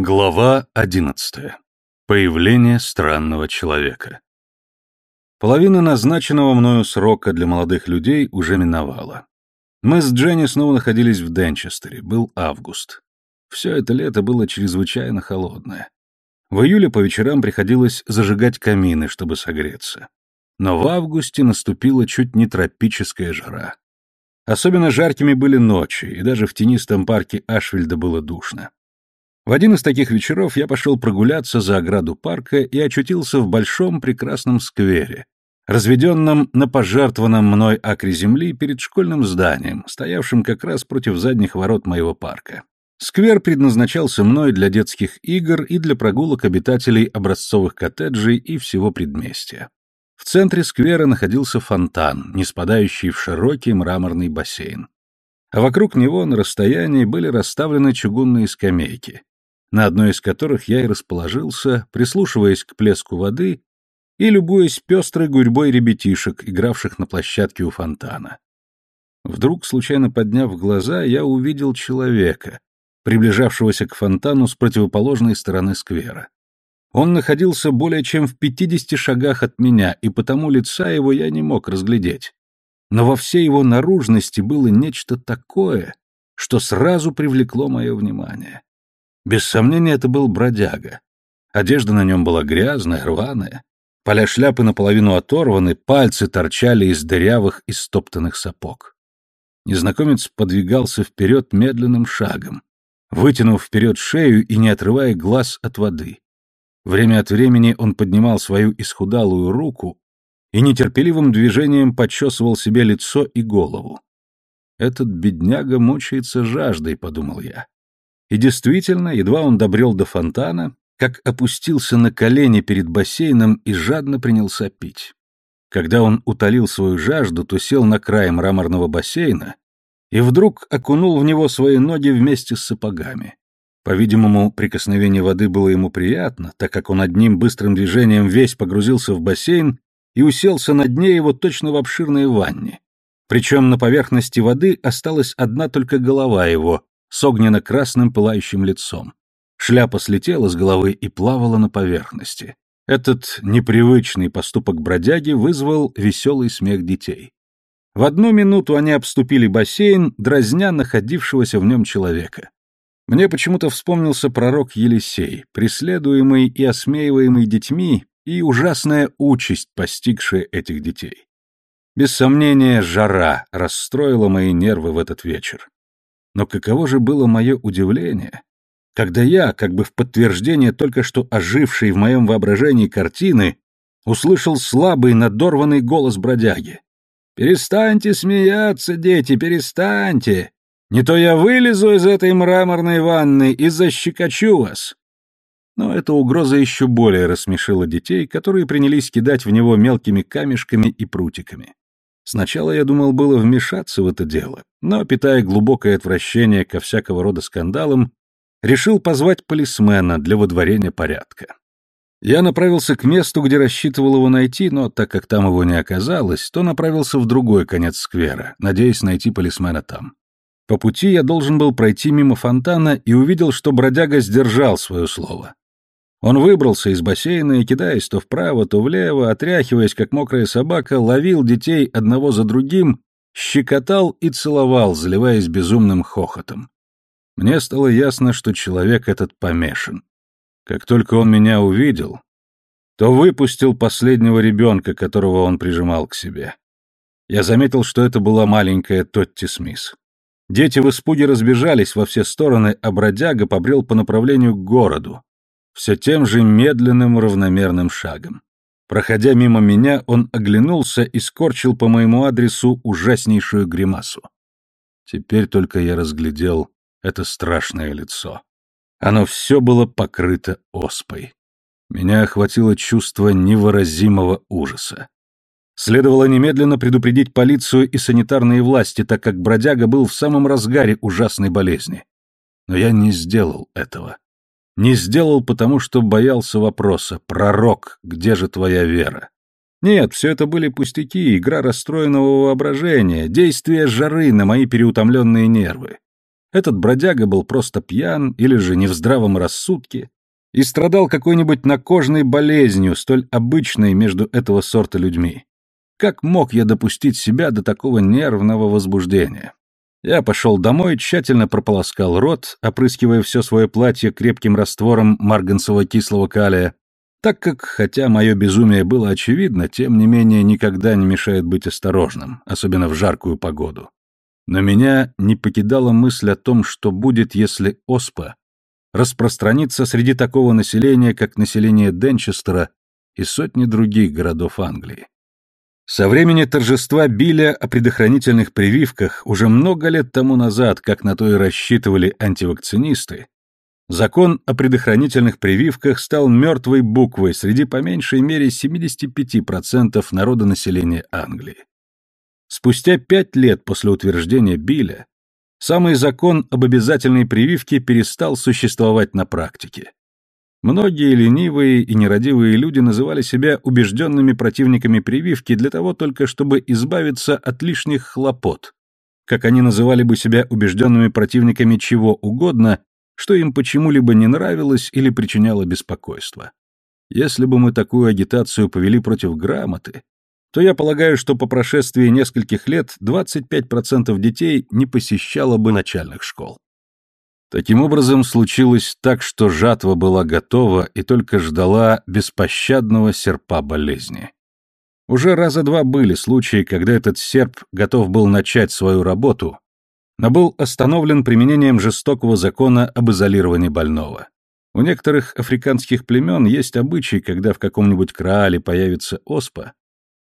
Глава одиннадцатая. Появление странного человека. Половина назначенного мною срока для молодых людей уже миновала. Мы с Дженни снова находились в Денчестере, был август. Все это лето было чрезвычайно холодное. В июле по вечерам приходилось зажигать камины, чтобы согреться. Но в августе наступила чуть не тропическая жара. Особенно жаркими были ночи, и даже в тенистом парке Ашвильда было душно. В один из таких вечеров я пошел прогуляться за ограду парка и очутился в большом прекрасном сквере, разведенном на пожертвованном мной акре земли перед школьным зданием, стоявшим как раз против задних ворот моего парка. Сквер предназначался мной для детских игр и для прогулок обитателей образцовых коттеджей и всего предместья. В центре сквера находился фонтан, не спадающий в широкий мраморный бассейн. А вокруг него на расстоянии были расставлены чугунные скамейки, на одной из которых я и расположился, прислушиваясь к плеску воды и любуясь пестрой гурьбой ребятишек, игравших на площадке у фонтана. Вдруг, случайно подняв глаза, я увидел человека, приближавшегося к фонтану с противоположной стороны сквера. Он находился более чем в пятидесяти шагах от меня, и потому лица его я не мог разглядеть. Но во всей его наружности было нечто такое, что сразу привлекло мое внимание. Без сомнения, это был бродяга. Одежда на нем была грязная, рваная. Поля шляпы наполовину оторваны, пальцы торчали из дырявых и стоптанных сапог. Незнакомец подвигался вперед медленным шагом, вытянув вперед шею и не отрывая глаз от воды. Время от времени он поднимал свою исхудалую руку и нетерпеливым движением подчесывал себе лицо и голову. «Этот бедняга мучается жаждой», — подумал я. И действительно, едва он добрел до фонтана, как опустился на колени перед бассейном и жадно принялся пить. Когда он утолил свою жажду, то сел на край мраморного бассейна и вдруг окунул в него свои ноги вместе с сапогами. По-видимому, прикосновение воды было ему приятно, так как он одним быстрым движением весь погрузился в бассейн и уселся на дне его точно в обширной ванне. Причем на поверхности воды осталась одна только голова его, с огненно-красным пылающим лицом. Шляпа слетела с головы и плавала на поверхности. Этот непривычный поступок бродяги вызвал веселый смех детей. В одну минуту они обступили бассейн, дразня находившегося в нем человека. Мне почему-то вспомнился пророк Елисей, преследуемый и осмеиваемый детьми, и ужасная участь, постигшая этих детей. Без сомнения, жара расстроила мои нервы в этот вечер. Но каково же было мое удивление, когда я, как бы в подтверждение только что ожившей в моем воображении картины, услышал слабый надорванный голос бродяги. «Перестаньте смеяться, дети, перестаньте! Не то я вылезу из этой мраморной ванны и защекочу вас!» Но эта угроза еще более рассмешила детей, которые принялись кидать в него мелкими камешками и прутиками. Сначала я думал было вмешаться в это дело, но, питая глубокое отвращение ко всякого рода скандалам, решил позвать полисмена для водворения порядка. Я направился к месту, где рассчитывал его найти, но так как там его не оказалось, то направился в другой конец сквера, надеясь найти полисмена там. По пути я должен был пройти мимо фонтана и увидел, что бродяга сдержал свое слово. Он выбрался из бассейна и, кидаясь то вправо, то влево, отряхиваясь, как мокрая собака, ловил детей одного за другим, щекотал и целовал, заливаясь безумным хохотом. Мне стало ясно, что человек этот помешан. Как только он меня увидел, то выпустил последнего ребенка, которого он прижимал к себе. Я заметил, что это была маленькая Тотти Смис. Дети в испуге разбежались во все стороны, а бродяга побрел по направлению к городу, все тем же медленным равномерным шагом. Проходя мимо меня, он оглянулся и скорчил по моему адресу ужаснейшую гримасу. Теперь только я разглядел это страшное лицо. Оно все было покрыто оспой. Меня охватило чувство невыразимого ужаса. Следовало немедленно предупредить полицию и санитарные власти, так как бродяга был в самом разгаре ужасной болезни. Но я не сделал этого. Не сделал, потому что боялся вопроса «Пророк, где же твоя вера?» Нет, все это были пустяки, игра расстроенного воображения, действие жары на мои переутомленные нервы. Этот бродяга был просто пьян или же не в здравом рассудке и страдал какой-нибудь накожной болезнью, столь обычной между этого сорта людьми. Как мог я допустить себя до такого нервного возбуждения? Я пошел домой, тщательно прополоскал рот, опрыскивая все свое платье крепким раствором марганцевого кислого калия, так как, хотя мое безумие было очевидно, тем не менее никогда не мешает быть осторожным, особенно в жаркую погоду. Но меня не покидала мысль о том, что будет, если оспа распространится среди такого населения, как население Денчестера и сотни других городов Англии. Со времени торжества Билля о предохранительных прививках уже много лет тому назад, как на то и рассчитывали антивакцинисты, закон о предохранительных прививках стал мертвой буквой среди по меньшей мере 75% народа населения Англии. Спустя пять лет после утверждения Билля самый закон об обязательной прививке перестал существовать на практике. Многие ленивые и нерадивые люди называли себя убежденными противниками прививки для того только, чтобы избавиться от лишних хлопот, как они называли бы себя убежденными противниками чего угодно, что им почему-либо не нравилось или причиняло беспокойство. Если бы мы такую агитацию повели против грамоты, то я полагаю, что по прошествии нескольких лет 25% детей не посещало бы начальных школ. Таким образом, случилось так, что жатва была готова и только ждала беспощадного серпа болезни. Уже раза два были случаи, когда этот серп готов был начать свою работу, но был остановлен применением жестокого закона об изолировании больного. У некоторых африканских племен есть обычай, когда в каком-нибудь краале появится оспа,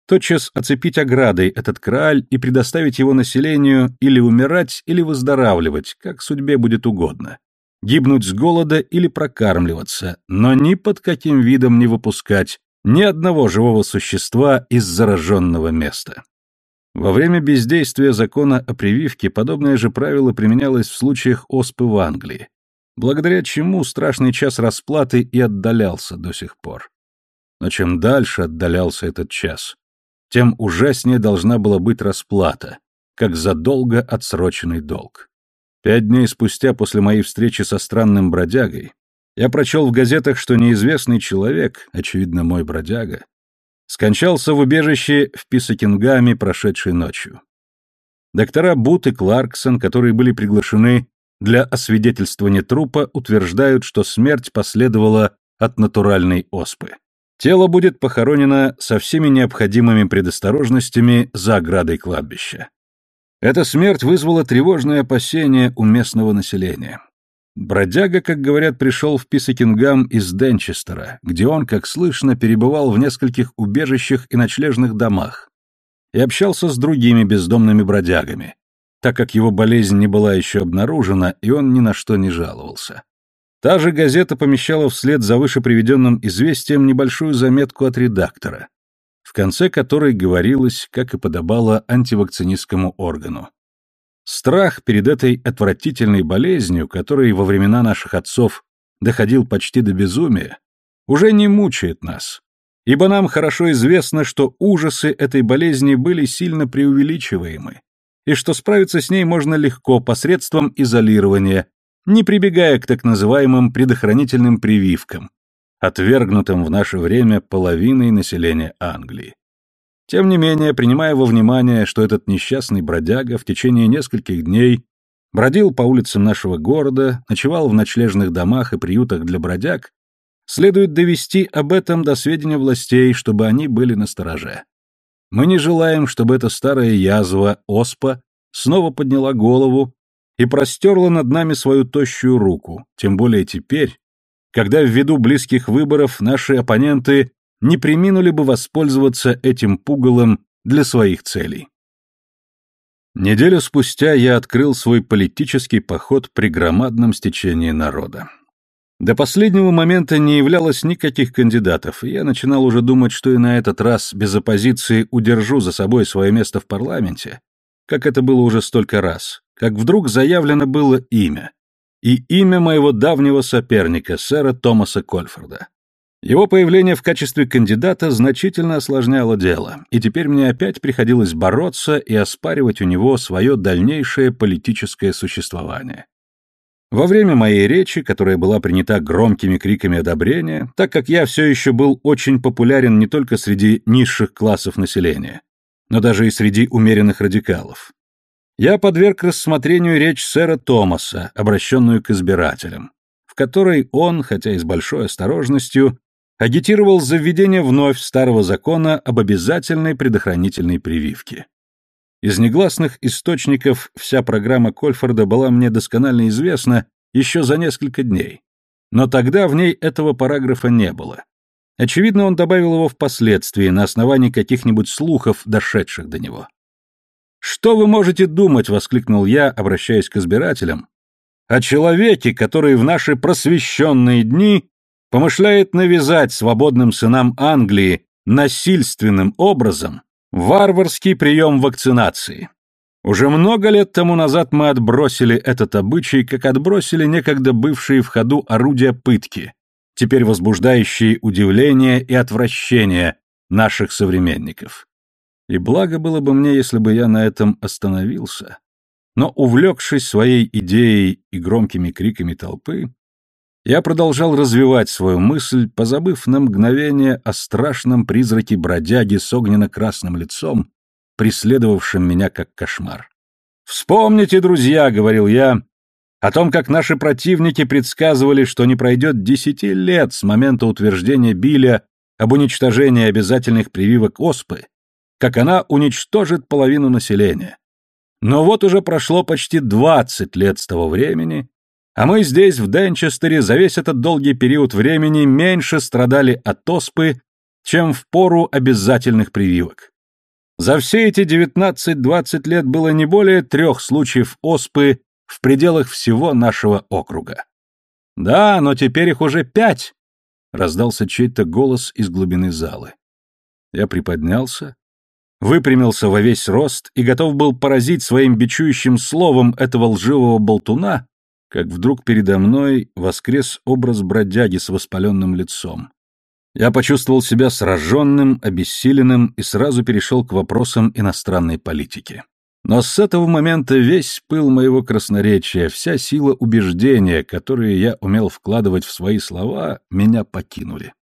тотчас оцепить оградой этот краль и предоставить его населению или умирать, или выздоравливать, как судьбе будет угодно, гибнуть с голода или прокармливаться, но ни под каким видом не выпускать ни одного живого существа из зараженного места. Во время бездействия закона о прививке подобное же правило применялось в случаях оспы в Англии, благодаря чему страшный час расплаты и отдалялся до сих пор. Но чем дальше отдалялся этот час, тем ужаснее должна была быть расплата, как за долго отсроченный долг. Пять дней спустя после моей встречи со странным бродягой я прочел в газетах, что неизвестный человек, очевидно мой бродяга, скончался в убежище в Писакингаме прошедшей ночью. Доктора Бут и Кларксон, которые были приглашены для освидетельствования трупа, утверждают, что смерть последовала от натуральной оспы. Тело будет похоронено со всеми необходимыми предосторожностями за оградой кладбища. Эта смерть вызвала тревожное опасение у местного населения. Бродяга, как говорят, пришел в Писакингам из Денчестера, где он, как слышно, перебывал в нескольких убежищах и ночлежных домах и общался с другими бездомными бродягами, так как его болезнь не была еще обнаружена, и он ни на что не жаловался. Та же газета помещала вслед за выше приведенным известием небольшую заметку от редактора, в конце которой говорилось, как и подобало антивакцинистскому органу. Страх перед этой отвратительной болезнью, который во времена наших отцов доходил почти до безумия, уже не мучает нас, ибо нам хорошо известно, что ужасы этой болезни были сильно преувеличиваемы, и что справиться с ней можно легко посредством изолирования, не прибегая к так называемым предохранительным прививкам, отвергнутым в наше время половиной населения Англии. Тем не менее, принимая во внимание, что этот несчастный бродяга в течение нескольких дней бродил по улицам нашего города, ночевал в ночлежных домах и приютах для бродяг, следует довести об этом до сведения властей, чтобы они были настороже. Мы не желаем, чтобы эта старая язва, оспа, снова подняла голову и простерла над нами свою тощую руку, тем более теперь, когда ввиду близких выборов наши оппоненты не приминули бы воспользоваться этим пугалом для своих целей. Неделю спустя я открыл свой политический поход при громадном стечении народа. До последнего момента не являлось никаких кандидатов, и я начинал уже думать, что и на этот раз без оппозиции удержу за собой свое место в парламенте, как это было уже столько раз, как вдруг заявлено было имя. И имя моего давнего соперника, сэра Томаса Кольфорда. Его появление в качестве кандидата значительно осложняло дело, и теперь мне опять приходилось бороться и оспаривать у него свое дальнейшее политическое существование. Во время моей речи, которая была принята громкими криками одобрения, так как я все еще был очень популярен не только среди низших классов населения, но даже и среди умеренных радикалов, я подверг рассмотрению речь сэра Томаса, обращенную к избирателям, в которой он, хотя и с большой осторожностью, агитировал за введение вновь старого закона об обязательной предохранительной прививке. Из негласных источников вся программа Кольфорда была мне досконально известна еще за несколько дней, но тогда в ней этого параграфа не было. Очевидно, он добавил его впоследствии на основании каких-нибудь слухов, дошедших до него. «Что вы можете думать?» — воскликнул я, обращаясь к избирателям. «О человеке, который в наши просвещенные дни помышляет навязать свободным сынам Англии насильственным образом варварский прием вакцинации. Уже много лет тому назад мы отбросили этот обычай, как отбросили некогда бывшие в ходу орудия пытки, теперь возбуждающие удивление и отвращение наших современников. И благо было бы мне, если бы я на этом остановился. Но, увлекшись своей идеей и громкими криками толпы, я продолжал развивать свою мысль, позабыв на мгновение о страшном призраке бродяги с огненно-красным лицом, преследовавшем меня как кошмар. «Вспомните, друзья», — говорил я, — «о том, как наши противники предсказывали, что не пройдет десяти лет с момента утверждения Билля об уничтожении обязательных прививок оспы, как она уничтожит половину населения. Но вот уже прошло почти 20 лет с того времени, а мы здесь, в Денчестере, за весь этот долгий период времени меньше страдали от оспы, чем в пору обязательных прививок. За все эти 19-20 лет было не более трех случаев оспы в пределах всего нашего округа. «Да, но теперь их уже пять!» — раздался чей-то голос из глубины залы. Я приподнялся, выпрямился во весь рост и готов был поразить своим бичующим словом этого лживого болтуна, как вдруг передо мной воскрес образ бродяги с воспаленным лицом. Я почувствовал себя сраженным, обессиленным и сразу перешел к вопросам иностранной политики. Но с этого момента весь пыл моего красноречия, вся сила убеждения, которые я умел вкладывать в свои слова, меня покинули.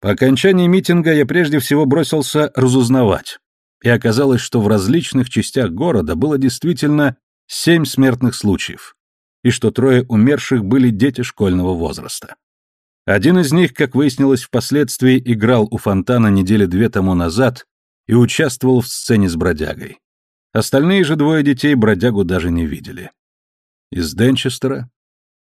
По окончании митинга я прежде всего бросился разузнавать, и оказалось, что в различных частях города было действительно семь смертных случаев, и что трое умерших были дети школьного возраста. Один из них, как выяснилось впоследствии, играл у фонтана недели две тому назад и участвовал в сцене с бродягой. Остальные же двое детей бродягу даже не видели. Из Денчестера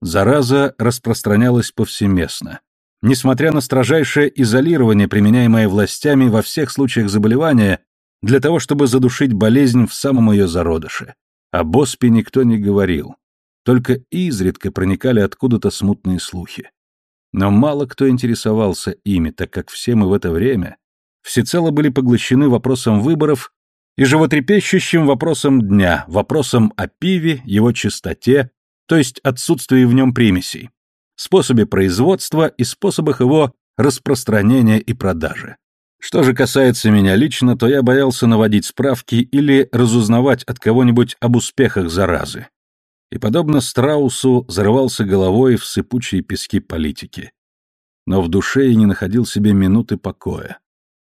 зараза распространялась повсеместно. Несмотря на строжайшее изолирование, применяемое властями во всех случаях заболевания, для того, чтобы задушить болезнь в самом ее зародыше. О Боспе никто не говорил. Только изредка проникали откуда-то смутные слухи. Но мало кто интересовался ими, так как все мы в это время всецело были поглощены вопросом выборов и животрепещущим вопросом дня, вопросом о пиве, его чистоте, то есть отсутствии в нем примесей, способе производства и способах его распространения и продажи. Что же касается меня лично, то я боялся наводить справки или разузнавать от кого-нибудь об успехах заразы. И, подобно страусу, зарывался головой в сыпучие пески политики. Но в душе я не находил себе минуты покоя.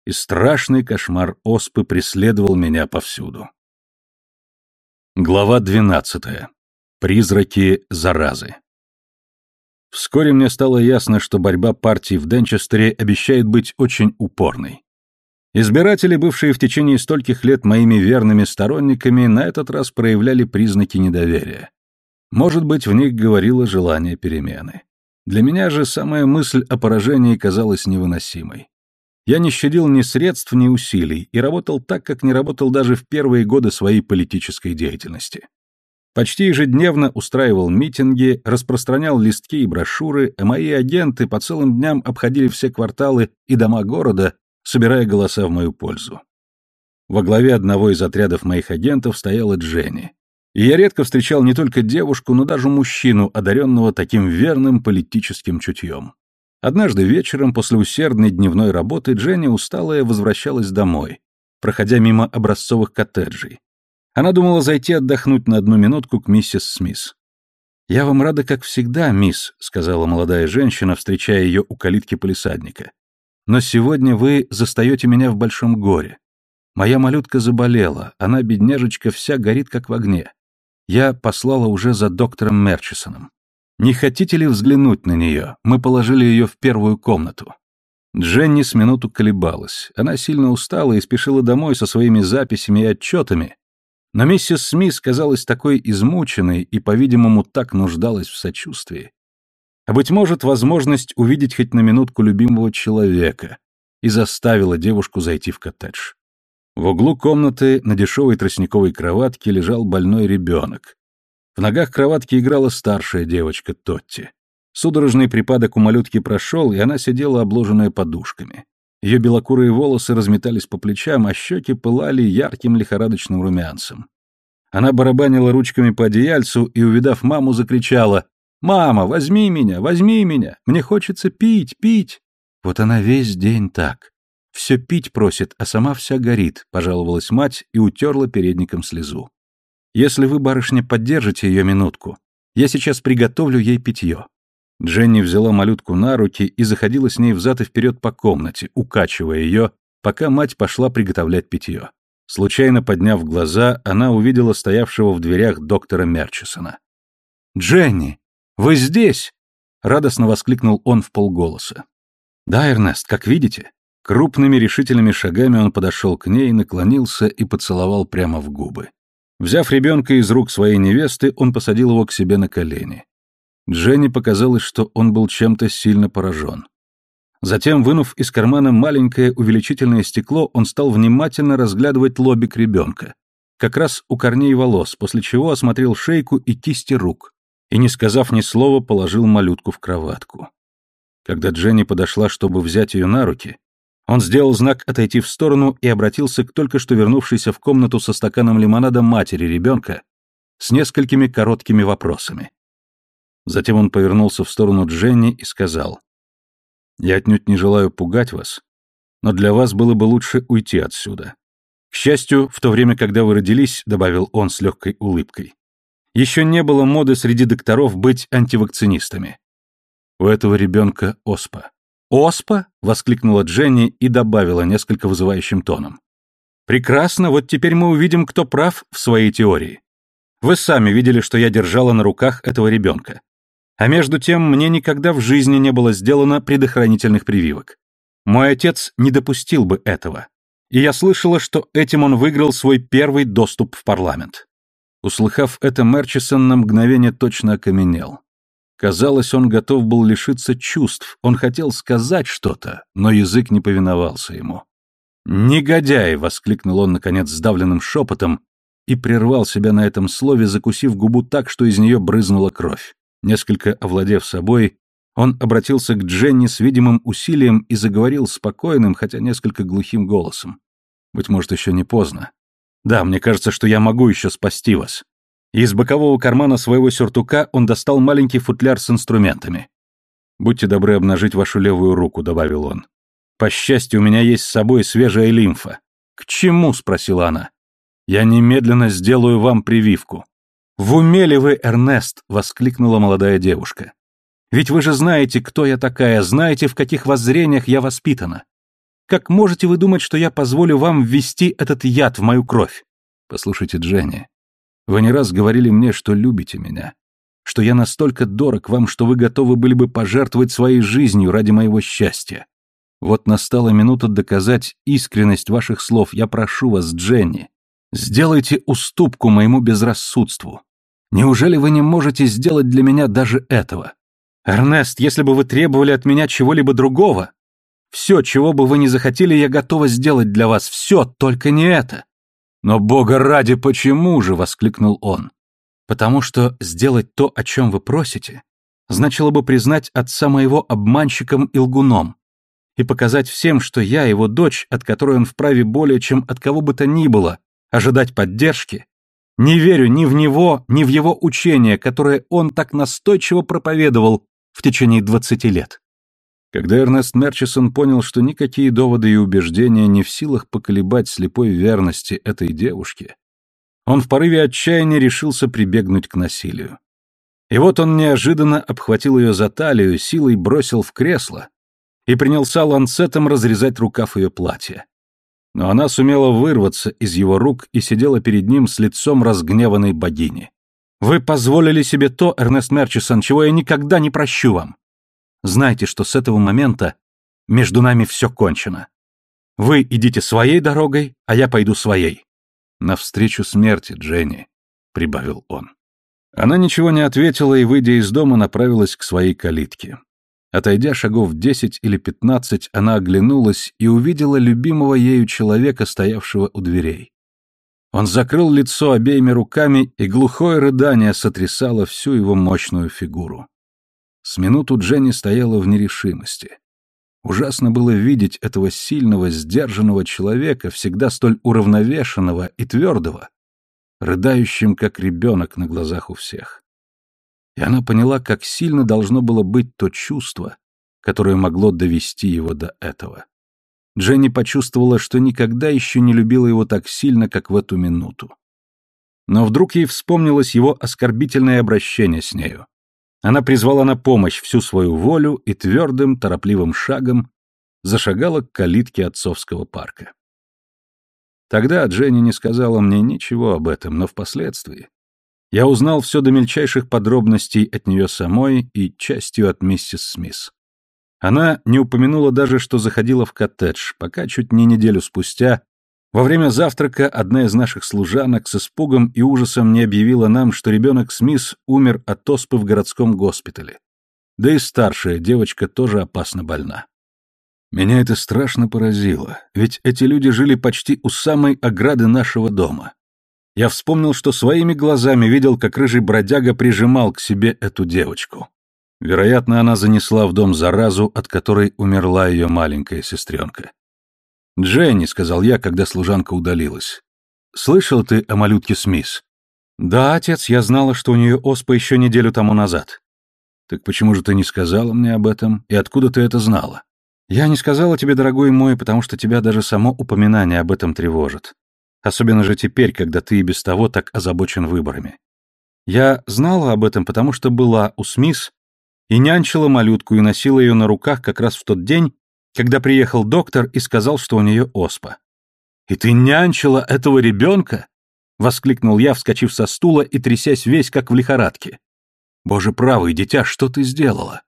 И страшный кошмар оспы преследовал меня повсюду. Глава двенадцатая. Призраки заразы. Вскоре мне стало ясно, что борьба партии в Денчестере обещает быть очень упорной. Избиратели, бывшие в течение стольких лет моими верными сторонниками, на этот раз проявляли признаки недоверия. Может быть, в них говорило желание перемены. Для меня же самая мысль о поражении казалась невыносимой. Я не щадил ни средств, ни усилий и работал так, как не работал даже в первые годы своей политической деятельности. Почти ежедневно устраивал митинги, распространял листки и брошюры, а мои агенты по целым дням обходили все кварталы и дома города, собирая голоса в мою пользу. Во главе одного из отрядов моих агентов стояла Дженни. И я редко встречал не только девушку, но даже мужчину, одаренного таким верным политическим чутьем. Однажды вечером, после усердной дневной работы, Дженни усталая возвращалась домой, проходя мимо образцовых коттеджей. Она думала зайти отдохнуть на одну минутку к миссис Смис. «Я вам рада, как всегда, мисс», — сказала молодая женщина, встречая ее у калитки полисадника. «Но сегодня вы застаете меня в большом горе. Моя малютка заболела, она, бедняжечка, вся горит, как в огне. Я послала уже за доктором Мерчисоном. Не хотите ли взглянуть на нее? Мы положили ее в первую комнату». Дженни с минуту колебалась. Она сильно устала и спешила домой со своими записями и отчетами, но миссис Смис казалась такой измученной и, по-видимому, так нуждалась в сочувствии. А, быть может, возможность увидеть хоть на минутку любимого человека и заставила девушку зайти в коттедж. В углу комнаты на дешевой тростниковой кроватке лежал больной ребенок. В ногах кроватки играла старшая девочка Тотти. Судорожный припадок у малютки прошел, и она сидела обложенная подушками. Ее белокурые волосы разметались по плечам, а щеки пылали ярким лихорадочным румянцем. Она барабанила ручками по одеяльцу и, увидав маму, закричала «Мама, возьми меня, возьми меня! Мне хочется пить, пить!» Вот она весь день так. Все пить просит, а сама вся горит, пожаловалась мать и утерла передником слезу. Если вы, барышня, поддержите ее минутку, я сейчас приготовлю ей питье. Дженни взяла малютку на руки и заходила с ней взад и вперед по комнате, укачивая ее, пока мать пошла приготовлять питье. Случайно подняв глаза, она увидела стоявшего в дверях доктора Мерчисона. «Дженни, вы здесь?» — радостно воскликнул он в полголоса. «Да, Эрнест, как видите». Крупными решительными шагами он подошел к ней, наклонился и поцеловал прямо в губы. Взяв ребенка из рук своей невесты, он посадил его к себе на колени. Дженни показалось, что он был чем-то сильно поражен. Затем, вынув из кармана маленькое увеличительное стекло, он стал внимательно разглядывать лобик ребенка, как раз у корней волос, после чего осмотрел шейку и кисти рук, и, не сказав ни слова, положил малютку в кроватку. Когда Дженни подошла, чтобы взять ее на руки, он сделал знак отойти в сторону и обратился к только что вернувшейся в комнату со стаканом лимонада матери ребенка с несколькими короткими вопросами. Затем он повернулся в сторону Дженни и сказал, «Я отнюдь не желаю пугать вас, но для вас было бы лучше уйти отсюда. К счастью, в то время, когда вы родились, — добавил он с легкой улыбкой, — еще не было моды среди докторов быть антивакцинистами. У этого ребенка оспа. «Оспа?» — воскликнула Дженни и добавила несколько вызывающим тоном. «Прекрасно, вот теперь мы увидим, кто прав в своей теории. Вы сами видели, что я держала на руках этого ребенка. А между тем, мне никогда в жизни не было сделано предохранительных прививок. Мой отец не допустил бы этого. И я слышала, что этим он выиграл свой первый доступ в парламент. Услыхав это, Мерчисон на мгновение точно окаменел. Казалось, он готов был лишиться чувств, он хотел сказать что-то, но язык не повиновался ему. «Негодяй!» — воскликнул он, наконец, сдавленным шепотом и прервал себя на этом слове, закусив губу так, что из нее брызнула кровь. Несколько овладев собой, он обратился к Дженни с видимым усилием и заговорил спокойным, хотя несколько глухим голосом. «Быть может, еще не поздно. Да, мне кажется, что я могу еще спасти вас». из бокового кармана своего сюртука он достал маленький футляр с инструментами. «Будьте добры обнажить вашу левую руку», — добавил он. «По счастью, у меня есть с собой свежая лимфа». «К чему?» — спросила она. «Я немедленно сделаю вам прививку». «В уме ли вы, Эрнест?» — воскликнула молодая девушка. «Ведь вы же знаете, кто я такая, знаете, в каких воззрениях я воспитана. Как можете вы думать, что я позволю вам ввести этот яд в мою кровь?» «Послушайте, Дженни, вы не раз говорили мне, что любите меня, что я настолько дорог вам, что вы готовы были бы пожертвовать своей жизнью ради моего счастья. Вот настала минута доказать искренность ваших слов. Я прошу вас, Дженни, Сделайте уступку моему безрассудству. Неужели вы не можете сделать для меня даже этого? Эрнест, если бы вы требовали от меня чего-либо другого, все, чего бы вы ни захотели, я готова сделать для вас, все, только не это. Но, бога ради, почему же, воскликнул он. Потому что сделать то, о чем вы просите, значило бы признать отца моего обманщиком и лгуном и показать всем, что я его дочь, от которой он вправе более, чем от кого бы то ни было, ожидать поддержки. Не верю ни в него, ни в его учение, которое он так настойчиво проповедовал в течение двадцати лет. Когда Эрнест Мерчисон понял, что никакие доводы и убеждения не в силах поколебать слепой верности этой девушки, он в порыве отчаяния решился прибегнуть к насилию. И вот он неожиданно обхватил ее за талию, силой бросил в кресло и принялся ланцетом разрезать рукав ее платья. Но она сумела вырваться из его рук и сидела перед ним с лицом разгневанной богини. «Вы позволили себе то, Эрнест Мерчисон, чего я никогда не прощу вам. Знайте, что с этого момента между нами все кончено. Вы идите своей дорогой, а я пойду своей. Навстречу смерти, Дженни, прибавил он. Она ничего не ответила и, выйдя из дома, направилась к своей калитке. Отойдя шагов десять или пятнадцать, она оглянулась и увидела любимого ею человека, стоявшего у дверей. Он закрыл лицо обеими руками, и глухое рыдание сотрясало всю его мощную фигуру. С минуту Дженни стояла в нерешимости. Ужасно было видеть этого сильного, сдержанного человека, всегда столь уравновешенного и твердого, рыдающим, как ребенок на глазах у всех. И она поняла, как сильно должно было быть то чувство, которое могло довести его до этого. Дженни почувствовала, что никогда еще не любила его так сильно, как в эту минуту. Но вдруг ей вспомнилось его оскорбительное обращение с нею. Она призвала на помощь всю свою волю и твердым, торопливым шагом зашагала к калитке отцовского парка. Тогда Дженни не сказала мне ничего об этом, но впоследствии я узнал все до мельчайших подробностей от нее самой и частью от миссис Смис. Она не упомянула даже, что заходила в коттедж, пока чуть не неделю спустя во время завтрака одна из наших служанок с испугом и ужасом не объявила нам, что ребенок Смис умер от оспы в городском госпитале. Да и старшая девочка тоже опасно больна. Меня это страшно поразило, ведь эти люди жили почти у самой ограды нашего дома. Я вспомнил, что своими глазами видел, как рыжий бродяга прижимал к себе эту девочку. Вероятно, она занесла в дом заразу, от которой умерла ее маленькая сестренка. «Дженни», — сказал я, когда служанка удалилась. «Слышал ты о малютке Смис?» «Да, отец, я знала, что у нее оспа еще неделю тому назад». «Так почему же ты не сказала мне об этом? И откуда ты это знала?» «Я не сказала тебе, дорогой мой, потому что тебя даже само упоминание об этом тревожит. Особенно же теперь, когда ты и без того так озабочен выборами. Я знала об этом, потому что была у Смис и нянчила малютку и носила ее на руках как раз в тот день, когда приехал доктор и сказал, что у нее оспа. «И ты нянчила этого ребенка?» — воскликнул я, вскочив со стула и трясясь весь, как в лихорадке. «Боже правый, дитя, что ты сделала?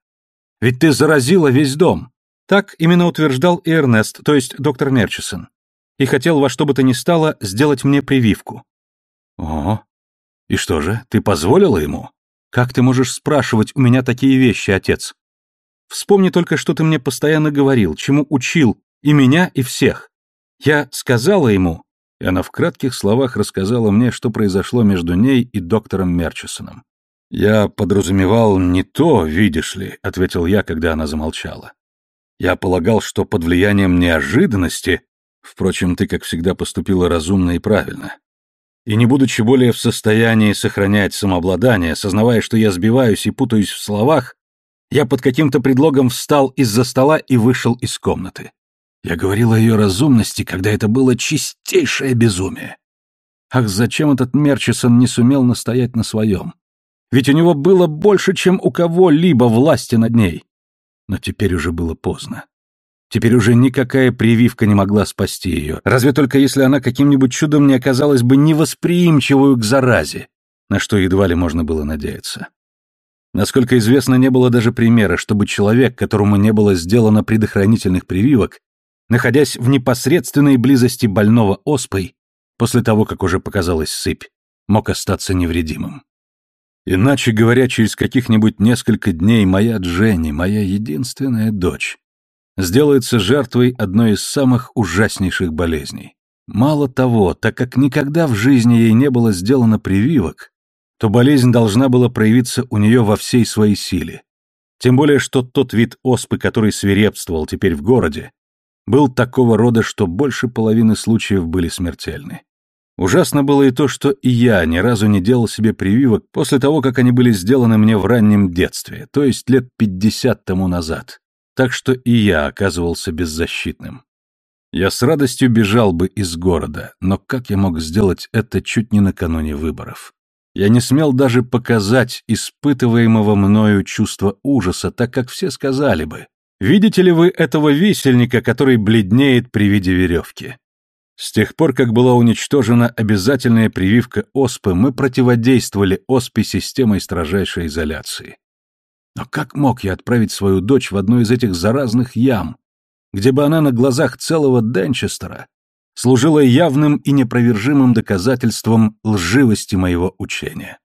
Ведь ты заразила весь дом!» Так именно утверждал и Эрнест, то есть доктор Мерчисон. И хотел во что бы то ни стало сделать мне прививку. «О, и что же, ты позволила ему? Как ты можешь спрашивать у меня такие вещи, отец?» Вспомни только, что ты мне постоянно говорил, чему учил и меня, и всех. Я сказала ему...» И она в кратких словах рассказала мне, что произошло между ней и доктором Мерчисоном. «Я подразумевал не то, видишь ли», — ответил я, когда она замолчала. «Я полагал, что под влиянием неожиданности...» Впрочем, ты, как всегда, поступила разумно и правильно. И не будучи более в состоянии сохранять самообладание, сознавая, что я сбиваюсь и путаюсь в словах, я под каким-то предлогом встал из-за стола и вышел из комнаты. Я говорил о ее разумности, когда это было чистейшее безумие. Ах, зачем этот Мерчисон не сумел настоять на своем? Ведь у него было больше, чем у кого-либо власти над ней. Но теперь уже было поздно. Теперь уже никакая прививка не могла спасти ее, разве только если она каким-нибудь чудом не оказалась бы невосприимчивую к заразе, на что едва ли можно было надеяться. Насколько известно, не было даже примера, чтобы человек, которому не было сделано предохранительных прививок, находясь в непосредственной близости больного оспой, после того, как уже показалась сыпь, мог остаться невредимым. Иначе говоря, через каких-нибудь несколько дней моя Дженни, моя единственная дочь, сделается жертвой одной из самых ужаснейших болезней. Мало того, так как никогда в жизни ей не было сделано прививок, то болезнь должна была проявиться у нее во всей своей силе. Тем более, что тот вид оспы, который свирепствовал теперь в городе, был такого рода, что больше половины случаев были смертельны. Ужасно было и то, что и я ни разу не делал себе прививок после того, как они были сделаны мне в раннем детстве, то есть лет пятьдесят тому назад. Так что и я оказывался беззащитным. Я с радостью бежал бы из города, но как я мог сделать это чуть не накануне выборов? Я не смел даже показать испытываемого мною чувство ужаса, так как все сказали бы, «Видите ли вы этого висельника, который бледнеет при виде веревки?» С тех пор, как была уничтожена обязательная прививка оспы, мы противодействовали оспе системой строжайшей изоляции. Но как мог я отправить свою дочь в одну из этих заразных ям, где бы она на глазах целого Денчестера служила явным и непровержимым доказательством лживости моего учения?